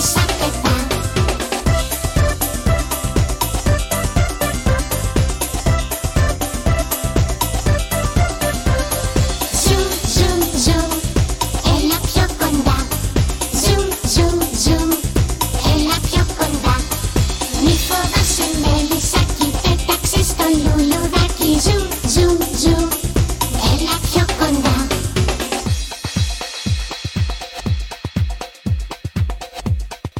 house.